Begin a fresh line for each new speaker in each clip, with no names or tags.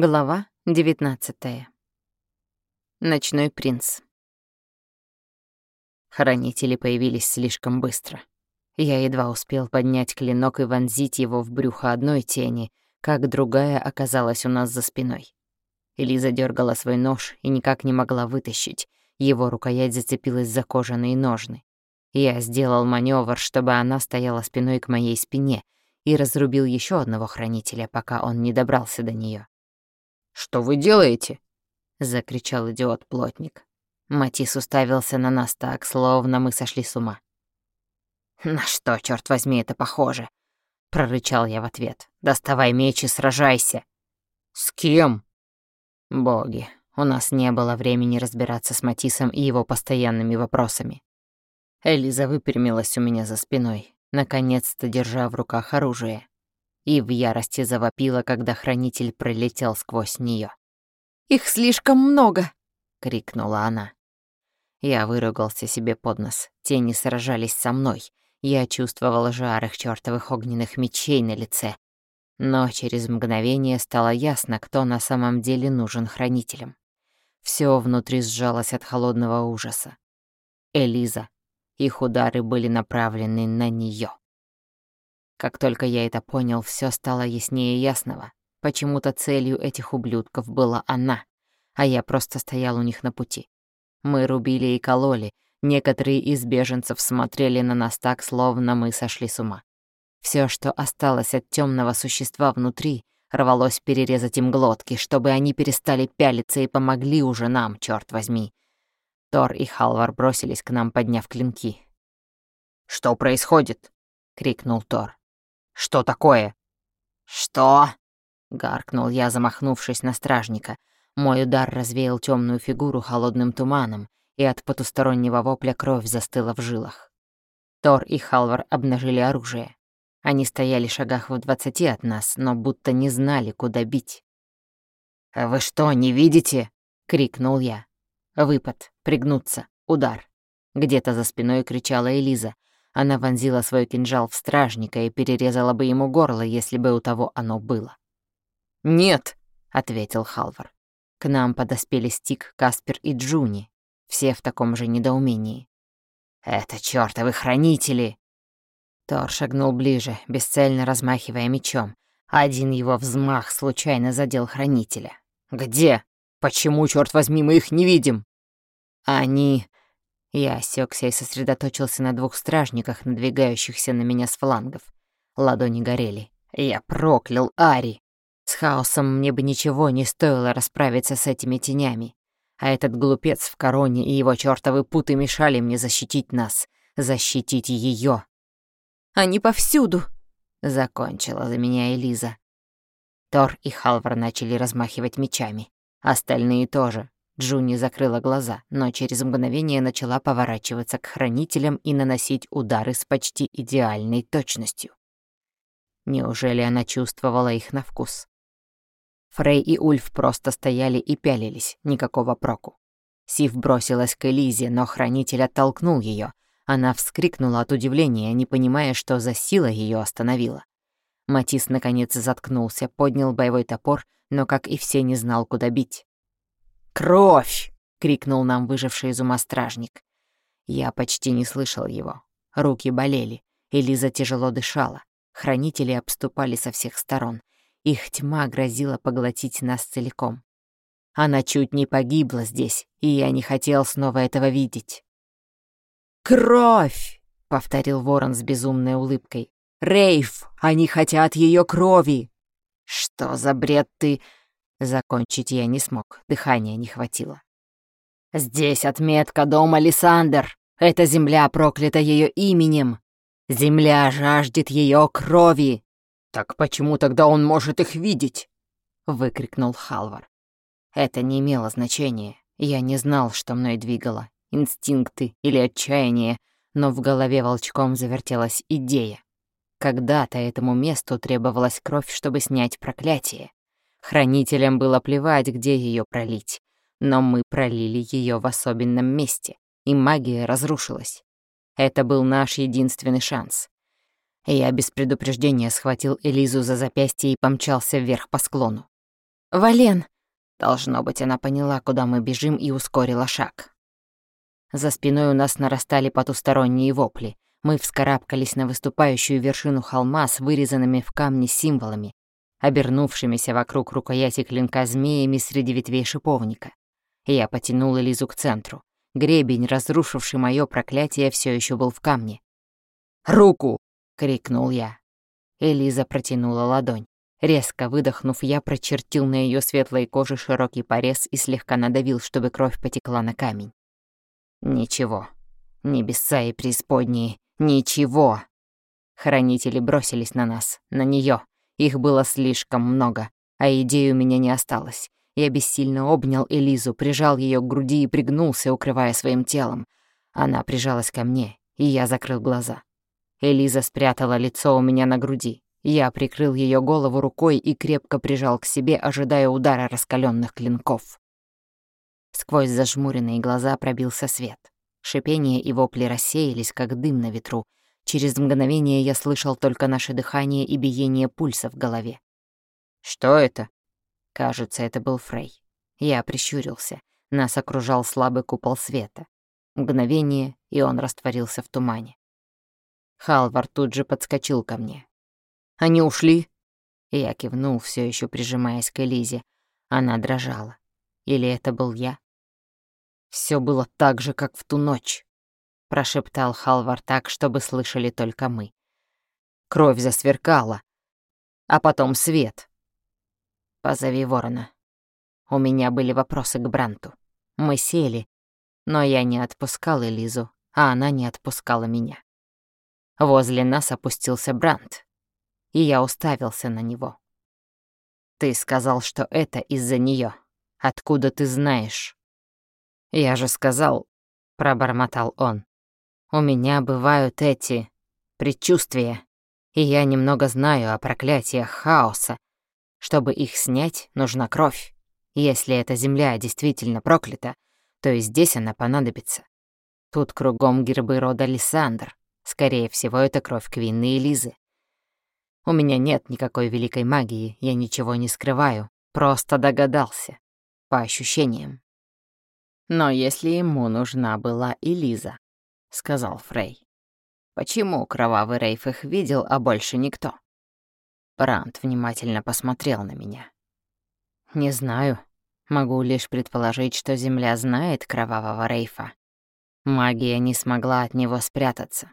Глава 19. Ночной принц. Хранители появились слишком быстро. Я едва успел поднять клинок и вонзить его в брюхо одной тени, как другая оказалась у нас за спиной. Элиза дергала свой нож и никак не могла вытащить. Его рукоять зацепилась за кожаные ножны. Я сделал маневр, чтобы она стояла спиной к моей спине, и разрубил еще одного хранителя, пока он не добрался до нее.
«Что вы делаете?»
— закричал идиот-плотник. Матис уставился на нас так, словно мы сошли с ума. «На что, черт возьми, это похоже?» — прорычал я в ответ. «Доставай меч и сражайся!»
«С кем?»
«Боги, у нас не было времени разбираться с Матисом и его постоянными вопросами». Элиза выпрямилась у меня за спиной, наконец-то держа в руках оружие и в ярости завопила, когда хранитель пролетел сквозь нее. «Их слишком много!» — крикнула она. Я выругался себе под нос. Тени сражались со мной. Я чувствовал жар их чёртовых огненных мечей на лице. Но через мгновение стало ясно, кто на самом деле нужен хранителям. Всё внутри сжалось от холодного ужаса. Элиза. Их удары были направлены на неё. Как только я это понял, все стало яснее ясного. Почему-то целью этих ублюдков была она, а я просто стоял у них на пути. Мы рубили и кололи, некоторые из беженцев смотрели на нас так, словно мы сошли с ума. Все, что осталось от темного существа внутри, рвалось перерезать им глотки, чтобы они перестали пялиться и помогли уже нам, черт возьми. Тор и Халвар бросились к нам, подняв клинки.
«Что происходит?» — крикнул Тор. Что такое?»
«Что?» — гаркнул я, замахнувшись на стражника. Мой удар развеял темную фигуру холодным туманом, и от потустороннего вопля кровь застыла в жилах. Тор и Халвар обнажили оружие. Они стояли шагах в двадцати от нас, но будто не знали, куда бить.
«Вы что, не видите?» — крикнул я.
Выпад, пригнуться, удар. Где-то за спиной кричала Элиза, она вонзила свой кинжал в стражника и перерезала бы ему горло, если бы у того оно было.
«Нет», —
ответил Халвар. К нам подоспели Стик, Каспер и Джуни, все в таком же недоумении. «Это чёртовы хранители!» Тор шагнул ближе, бесцельно размахивая мечом. Один его взмах случайно задел хранителя.
«Где? Почему, чёрт возьми, мы их не видим?»
«Они...» Я осекся и сосредоточился на двух стражниках, надвигающихся на меня с флангов. Ладони горели. Я проклял Ари. С хаосом мне бы ничего не стоило расправиться с этими тенями. А этот глупец в короне и его чёртовы путы мешали мне защитить нас, защитить ее. «Они повсюду!» — закончила за меня Элиза. Тор и Халвар начали размахивать мечами. Остальные тоже, Джуни закрыла глаза, но через мгновение начала поворачиваться к хранителям и наносить удары с почти идеальной точностью. Неужели она чувствовала их на вкус? Фрей и Ульф просто стояли и пялились, никакого проку. Сив бросилась к Элизе, но хранитель оттолкнул ее. Она вскрикнула от удивления, не понимая, что за сила ее остановила. Матис наконец заткнулся, поднял боевой топор, но, как и все, не знал, куда бить.
«Кровь!»
— крикнул нам выживший из ума стражник. Я почти не слышал его. Руки болели, Элиза тяжело дышала. Хранители обступали со всех сторон. Их тьма грозила поглотить нас целиком. Она чуть не погибла здесь, и я не хотел снова этого видеть.
«Кровь!» — повторил ворон с безумной улыбкой. «Рейф, они хотят ее крови!»
«Что за бред ты...» Закончить я не смог, дыхания не хватило. «Здесь отметка дома Лиссандр. Эта земля проклята ее именем. Земля жаждет ее крови!»
«Так почему тогда он может их видеть?»
— выкрикнул Халвар. Это не имело значения. Я не знал, что мной двигало. Инстинкты или отчаяние, но в голове волчком завертелась идея. Когда-то этому месту требовалась кровь, чтобы снять проклятие. Хранителям было плевать, где ее пролить, но мы пролили ее в особенном месте, и магия разрушилась. Это был наш единственный шанс. Я без предупреждения схватил Элизу за запястье и помчался вверх по склону. Вален!» Должно быть, она поняла, куда мы бежим, и ускорила шаг. За спиной у нас нарастали потусторонние вопли. Мы вскарабкались на выступающую вершину холма с вырезанными в камне символами, обернувшимися вокруг рукояти клинка змеями среди ветвей шиповника. Я потянула Лизу к центру. Гребень, разрушивший мое проклятие, все еще был в камне. «Руку!» — крикнул я. Элиза протянула ладонь. Резко выдохнув, я прочертил на ее светлой коже широкий порез и слегка надавил, чтобы кровь потекла на камень. Ничего. Небеса и преисподние. Ничего. Хранители бросились на нас, на нее. Их было слишком много, а идей у меня не осталось. Я бессильно обнял Элизу, прижал ее к груди и пригнулся, укрывая своим телом. Она прижалась ко мне, и я закрыл глаза. Элиза спрятала лицо у меня на груди. Я прикрыл ее голову рукой и крепко прижал к себе, ожидая удара раскаленных клинков. Сквозь зажмуренные глаза пробился свет. Шипение и вопли рассеялись, как дым на ветру. Через мгновение я слышал только наше дыхание и биение пульса в голове. «Что это?» Кажется, это был Фрей. Я прищурился. Нас окружал слабый купол света. Мгновение, и он растворился в тумане. Халвар тут же подскочил ко мне. Они ушли?» Я кивнул, все еще прижимаясь к Элизе. Она дрожала. Или это был я? Все было так же, как в ту ночь», — прошептал Халвар так, чтобы слышали только мы. Кровь засверкала, а потом свет. «Позови ворона». У меня были вопросы к Бранту. Мы сели, но я не отпускал Элизу, а она не отпускала меня. Возле нас опустился Брант, и я уставился на него. «Ты сказал, что это из-за нее. Откуда ты знаешь?» «Я же сказал», — пробормотал он. «У меня бывают эти предчувствия, и я немного знаю о проклятиях хаоса. Чтобы их снять, нужна кровь. Если эта земля действительно проклята, то и здесь она понадобится. Тут кругом гербы рода Лиссандр. Скорее всего, это кровь Квинны и Лизы. У меня нет никакой великой магии, я ничего не скрываю, просто догадался. По ощущениям. Но если ему нужна была Элиза, сказал Фрей. Почему кровавый Рейф их видел, а больше никто? Бранд внимательно посмотрел на меня. Не знаю. Могу лишь предположить, что Земля знает кровавого Рейфа. Магия не смогла от него спрятаться.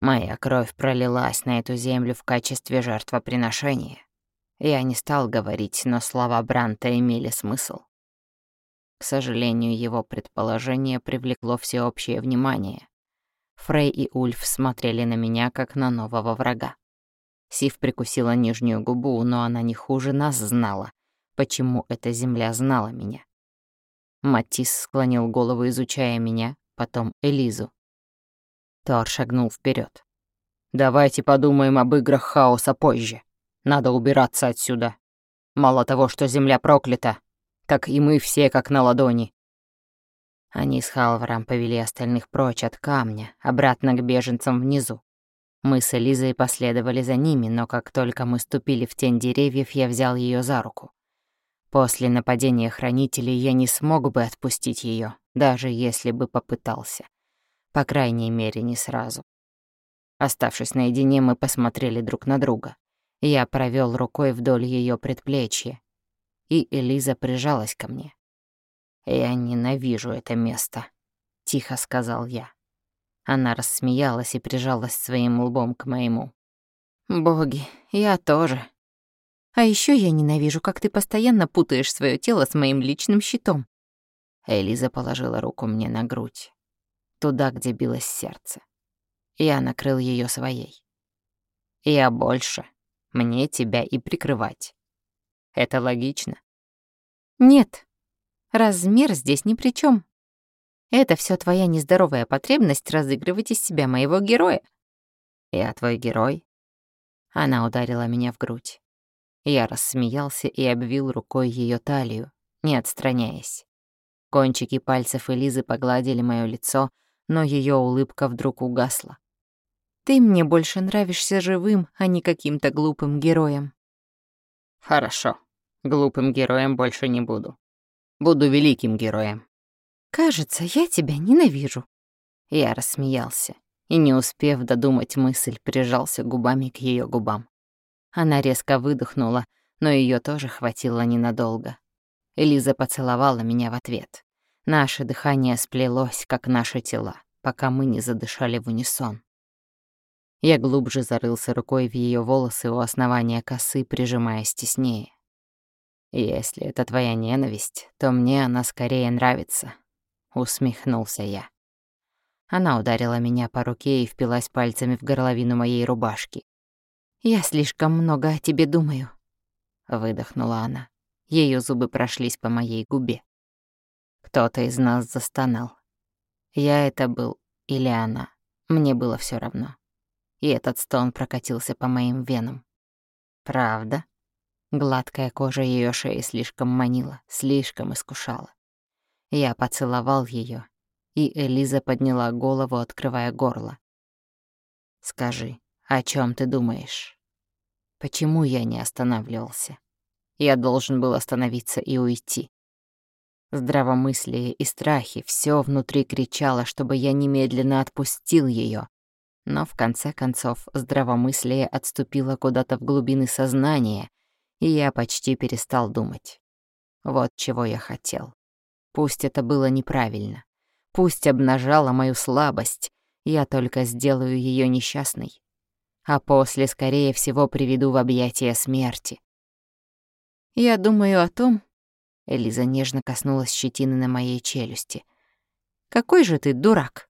Моя кровь пролилась на эту землю в качестве жертвоприношения. Я не стал говорить, но слова Бранта имели смысл. К сожалению, его предположение привлекло всеобщее внимание. Фрей и Ульф смотрели на меня, как на нового врага. Сив прикусила нижнюю губу, но она не хуже нас знала, почему эта земля знала меня. Матис склонил голову, изучая меня, потом Элизу. Тор шагнул вперед. «Давайте подумаем об играх хаоса позже. Надо убираться отсюда. Мало того, что земля проклята, так и мы все как на ладони». Они с Халваром повели остальных прочь от камня, обратно к беженцам внизу. Мы с Элизой последовали за ними, но как только мы ступили в тень деревьев, я взял ее за руку. После нападения хранителей я не смог бы отпустить ее, даже если бы попытался. По крайней мере, не сразу. Оставшись наедине, мы посмотрели друг на друга. Я провел рукой вдоль ее предплечья, и Элиза прижалась ко мне. «Я ненавижу это место», — тихо сказал я. Она рассмеялась и прижалась своим лбом к моему. «Боги, я тоже. А еще я ненавижу, как ты постоянно путаешь свое тело с моим личным щитом». Элиза положила руку мне на грудь туда, где билось сердце. Я накрыл ее своей. Я больше. Мне тебя и прикрывать. Это логично? Нет. Размер здесь ни при чем. Это все твоя нездоровая потребность разыгрывать из себя моего героя. Я твой герой? Она ударила меня в грудь. Я рассмеялся и обвил рукой ее талию, не отстраняясь. Кончики пальцев Элизы погладили моё лицо, но ее улыбка вдруг угасла. «Ты мне больше нравишься живым, а не каким-то глупым героем». «Хорошо. Глупым героем больше не буду. Буду великим героем.
Кажется, я тебя ненавижу.
Я рассмеялся и, не успев додумать мысль, прижался губами к ее губам. Она резко выдохнула, но ее тоже хватило ненадолго. Элиза поцеловала меня в ответ. Наше дыхание сплелось, как наши тела, пока мы не задышали в унисон. Я глубже зарылся рукой в ее волосы у основания косы, прижимаясь теснее. «Если это твоя ненависть, то мне она скорее нравится», — усмехнулся я. Она ударила меня по руке и впилась пальцами в горловину моей рубашки.
«Я слишком много о тебе думаю», —
выдохнула она. Ее зубы прошлись по моей губе. Кто-то из нас застонал. Я это был или она. Мне было все равно. И этот стон прокатился по моим венам. Правда? Гладкая кожа ее шеи слишком манила, слишком искушала. Я поцеловал ее, и Элиза подняла голову, открывая горло. «Скажи, о чем ты думаешь? Почему я не останавливался? Я должен был остановиться и уйти. Здравомыслие и страхи, все внутри кричало, чтобы я немедленно отпустил ее. Но в конце концов здравомыслие отступило куда-то в глубины сознания, и я почти перестал думать. Вот чего я хотел. Пусть это было неправильно, пусть обнажало мою слабость, я только сделаю ее несчастной, а после, скорее всего, приведу в объятия смерти. Я думаю о том, Элиза нежно коснулась щетины на моей челюсти. Какой же ты дурак.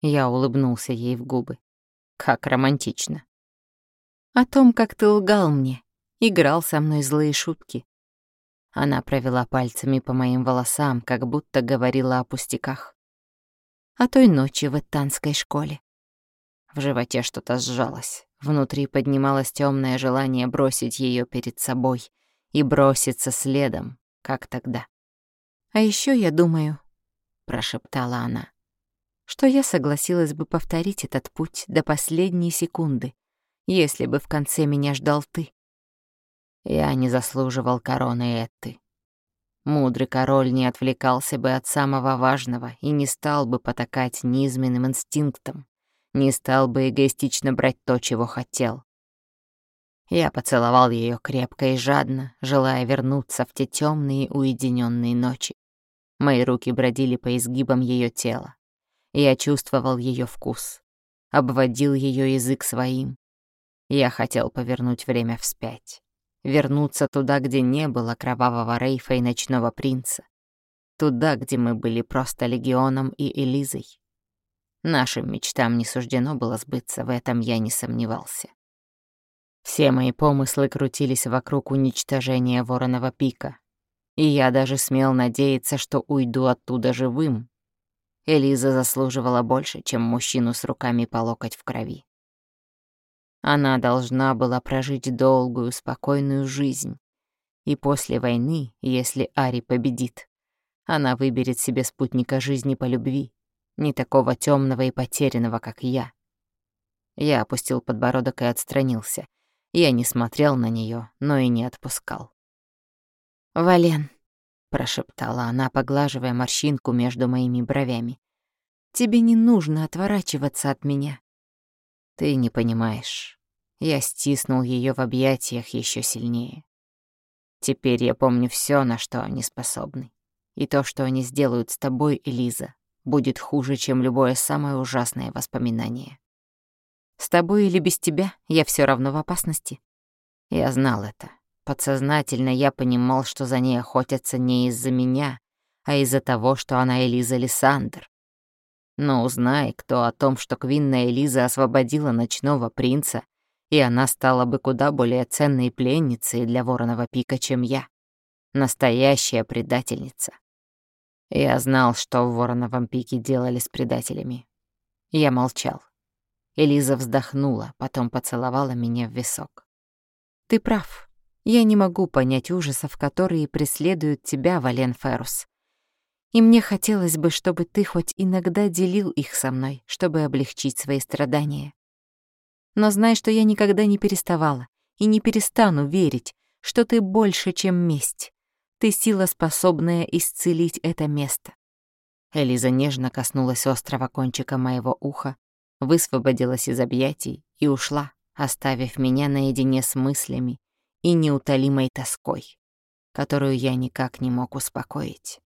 Я улыбнулся ей в губы. Как романтично. О том, как ты лгал мне, играл со мной злые шутки. Она провела пальцами по моим волосам, как будто говорила о пустяках. О той ночи в Эттанской школе. В животе что-то сжалось. Внутри поднималось темное желание бросить ее перед собой и броситься следом, как тогда. «А еще я думаю», — прошептала она, «что я согласилась бы повторить этот путь до последней секунды, если бы в конце меня ждал ты. Я не заслуживал короны Этты. Мудрый король не отвлекался бы от самого важного и не стал бы потакать низменным инстинктам, не стал бы эгоистично брать то, чего хотел. Я поцеловал ее крепко и жадно, желая вернуться в те темные уединенные ночи. Мои руки бродили по изгибам ее тела. Я чувствовал ее вкус, обводил ее язык своим. Я хотел повернуть время вспять вернуться туда, где не было кровавого Рейфа и ночного принца. Туда, где мы были просто Легионом и Элизой. Нашим мечтам не суждено было сбыться, в этом я не сомневался. Все мои помыслы крутились вокруг уничтожения Вороного пика, и я даже смел надеяться, что уйду оттуда живым. Элиза заслуживала больше, чем мужчину с руками по локоть в крови. Она должна была прожить долгую, спокойную жизнь. И после войны, если Ари победит, она выберет себе спутника жизни по любви, не такого темного и потерянного, как я. Я опустил подбородок и отстранился. Я не смотрел на нее, но и не отпускал. «Вален», — прошептала она, поглаживая морщинку между моими бровями, «тебе не нужно отворачиваться от меня. Ты не понимаешь. Я стиснул ее в объятиях еще сильнее. Теперь я помню все, на что они способны. И то, что они сделают с тобой, Элиза, будет хуже, чем любое самое ужасное воспоминание. С тобой или без тебя я все равно в опасности. Я знал это. Подсознательно я понимал, что за ней охотятся не из-за меня, а из-за того, что она Элиза Лиссандр. Но узнай, кто о том, что Квинна Элиза освободила ночного принца, и она стала бы куда более ценной пленницей для Вороного пика, чем я. Настоящая предательница. Я знал, что в Вороновом пике делали с предателями. Я молчал. Элиза вздохнула, потом поцеловала меня в висок. «Ты прав. Я не могу понять ужасов, которые преследуют тебя, Вален Феррус. И мне хотелось бы, чтобы ты хоть иногда делил их со мной, чтобы облегчить свои страдания. Но знай, что я никогда не переставала и не перестану верить,
что ты больше, чем месть. Ты сила, способная исцелить это место.
Элиза нежно коснулась острого кончика моего уха, высвободилась из объятий и ушла, оставив меня наедине с мыслями и неутолимой тоской, которую я никак не мог успокоить.